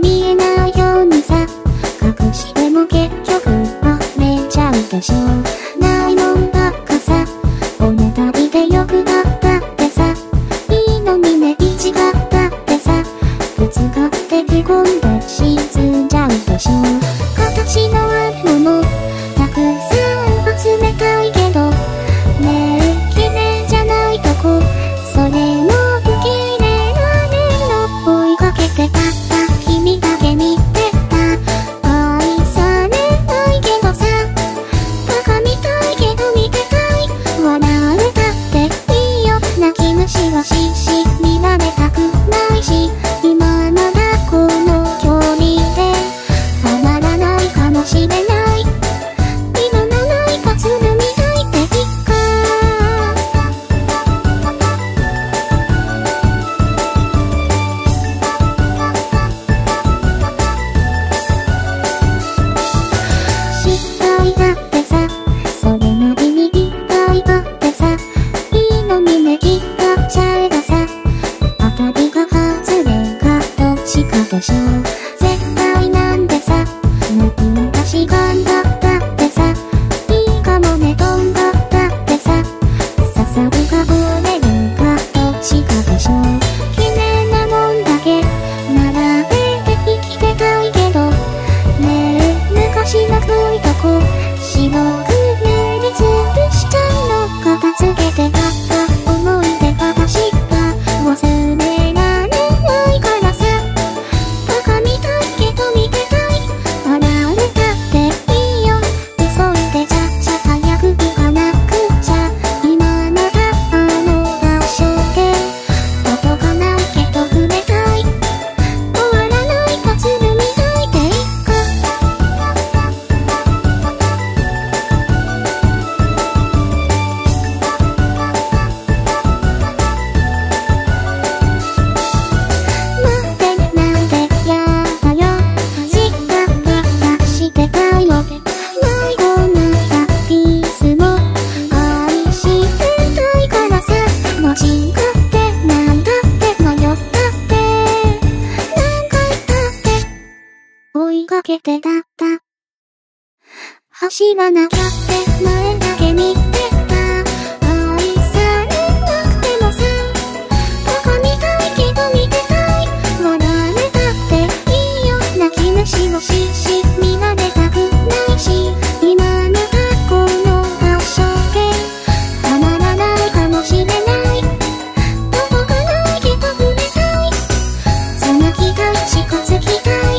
me. けてだった。走らなきゃって前だけ見てた。愛されなくてもさ、どこ見たいけど見てたい。笑われたっていいよ。泣き虫もしし、見られたくないし、今の学校の場所で、たまらないかもしれない。どこかないけど触れたい。その気がしこつきたい。